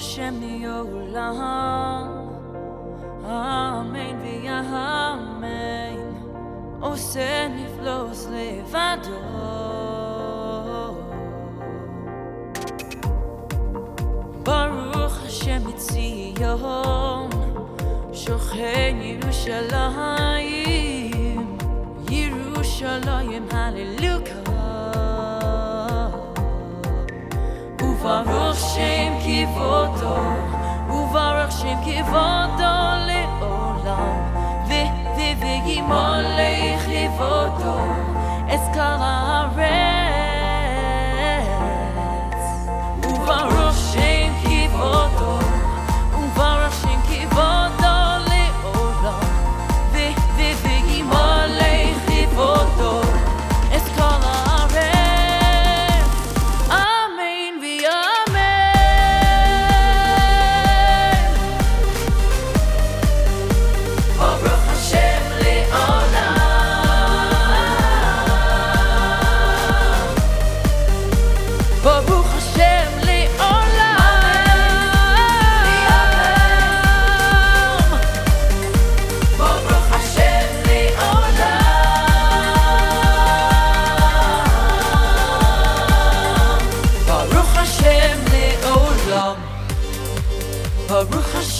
השם מעולם, אמן ויאמן, עושה נפלוס לבדו. ברוך השם מציון, שוכן ירושלים, ירושלים הללויה. וברוך שם כבודו וברוך שם כבודו לעולם וימולך כבודו אזכר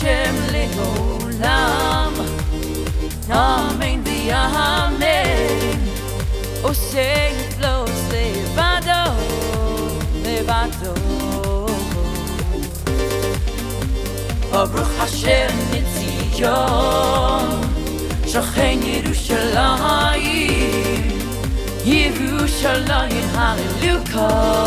ברוך השם לעולם אמן ואמן עושה נפלאות לבדו לבדו ברוך השם מציון שכן ירושלים ירושלים הללוקה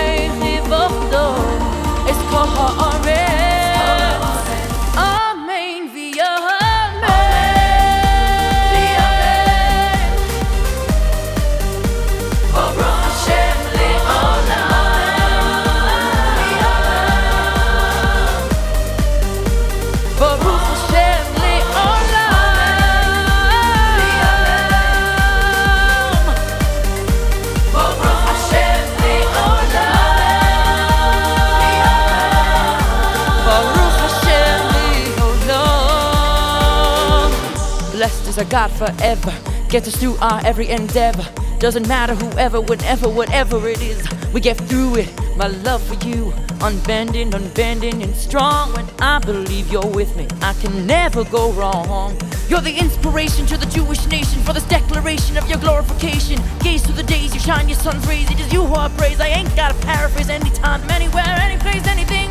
Blessed is our God forever. Gets us through our every endeavor. Doesn't matter whoever, whenever, whatever it is. We get through it. My love for you Unbending, unbending and strong. When I believe you're with me I can never go wrong. You're the inspiration to the Jewish nation For this declaration of your glorification. Gaze through the days you shine your sun's rays It is you who I praise I ain't gotta paraphrase Anytime, anywhere, any place, anything